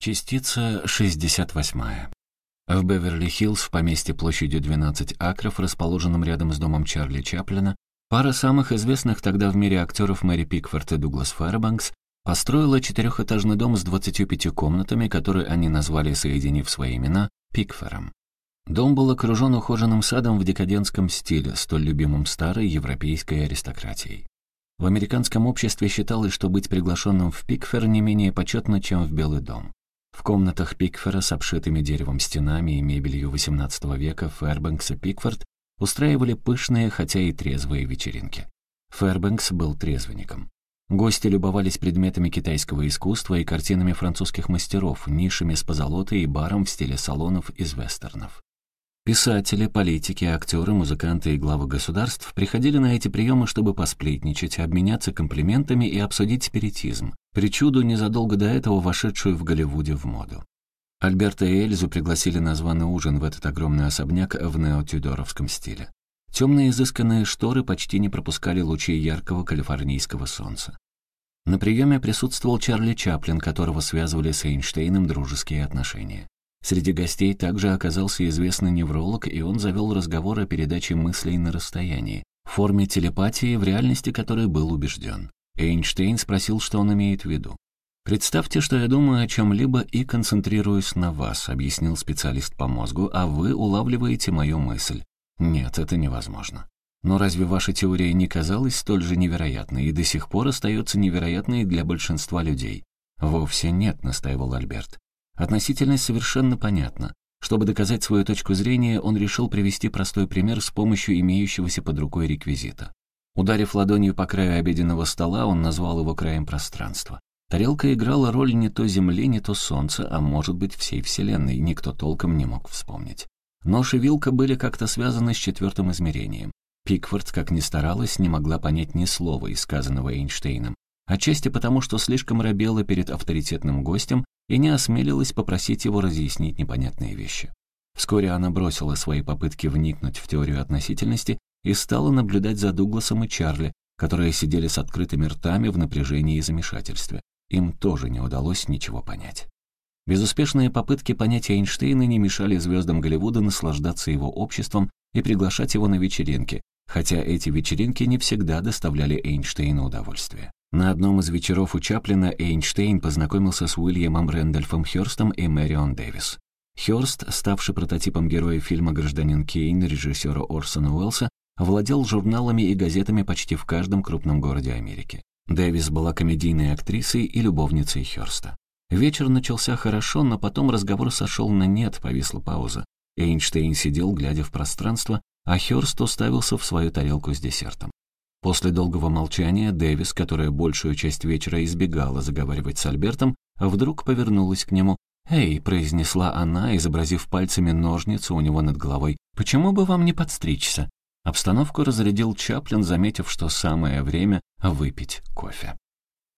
Частица 68. В Беверли-Хиллз, в поместье площадью 12 акров, расположенном рядом с домом Чарли Чаплина, пара самых известных тогда в мире актеров Мэри Пикфорд и Дуглас Фэрбанкс построила четырехэтажный дом с 25 комнатами, который они назвали, соединив свои имена, Пикфером. Дом был окружен ухоженным садом в декадентском стиле, столь любимым старой европейской аристократией. В американском обществе считалось, что быть приглашенным в Пикфер не менее почетно, чем в Белый дом. В комнатах Пикфера с обшитыми деревом стенами и мебелью XVIII века Фэрбэнкс и Пикфорд устраивали пышные, хотя и трезвые вечеринки. Фэрбэнкс был трезвенником. Гости любовались предметами китайского искусства и картинами французских мастеров, нишами с позолотой и баром в стиле салонов из вестернов. Писатели, политики, актеры, музыканты и главы государств приходили на эти приемы, чтобы посплетничать, обменяться комплиментами и обсудить спиритизм, причуду, незадолго до этого вошедшую в Голливуде в моду. Альберта и Эльзу пригласили на званый ужин в этот огромный особняк в неотюдоровском стиле. Темные изысканные шторы почти не пропускали лучи яркого калифорнийского солнца. На приеме присутствовал Чарли Чаплин, которого связывали с Эйнштейном дружеские отношения. Среди гостей также оказался известный невролог, и он завел разговор о передаче мыслей на расстоянии, форме телепатии, в реальности которой был убежден. Эйнштейн спросил, что он имеет в виду. «Представьте, что я думаю о чем-либо и концентрируюсь на вас», объяснил специалист по мозгу, «а вы улавливаете мою мысль». Нет, это невозможно. Но разве ваша теория не казалась столь же невероятной и до сих пор остается невероятной для большинства людей? Вовсе нет, настаивал Альберт. Относительность совершенно понятна. Чтобы доказать свою точку зрения, он решил привести простой пример с помощью имеющегося под рукой реквизита. Ударив ладонью по краю обеденного стола, он назвал его краем пространства. Тарелка играла роль не то Земли, не то Солнца, а может быть всей Вселенной, никто толком не мог вспомнить. Нож и вилка были как-то связаны с четвертым измерением. Пикфорд, как ни старалась, не могла понять ни слова сказанного Эйнштейном, отчасти потому, что слишком робела перед авторитетным гостем и не осмелилась попросить его разъяснить непонятные вещи. Вскоре она бросила свои попытки вникнуть в теорию относительности и стала наблюдать за Дугласом и Чарли, которые сидели с открытыми ртами в напряжении и замешательстве. Им тоже не удалось ничего понять. Безуспешные попытки понять Эйнштейна не мешали звездам Голливуда наслаждаться его обществом и приглашать его на вечеринки, хотя эти вечеринки не всегда доставляли Эйнштейну удовольствие. На одном из вечеров у Чаплина Эйнштейн познакомился с Уильямом Рэндольфом Хёрстом и Мэрион Дэвис. Хёрст, ставший прототипом героя фильма «Гражданин Кейн» режиссера Орсона Уэллса, владел журналами и газетами почти в каждом крупном городе Америки. Дэвис была комедийной актрисой и любовницей Хёрста. Вечер начался хорошо, но потом разговор сошел на нет, повисла пауза. Эйнштейн сидел, глядя в пространство, а Хёрст уставился в свою тарелку с десертом. После долгого молчания Дэвис, которая большую часть вечера избегала заговаривать с Альбертом, вдруг повернулась к нему. «Эй», — произнесла она, изобразив пальцами ножницу у него над головой, «почему бы вам не подстричься?» Обстановку разрядил Чаплин, заметив, что самое время выпить кофе.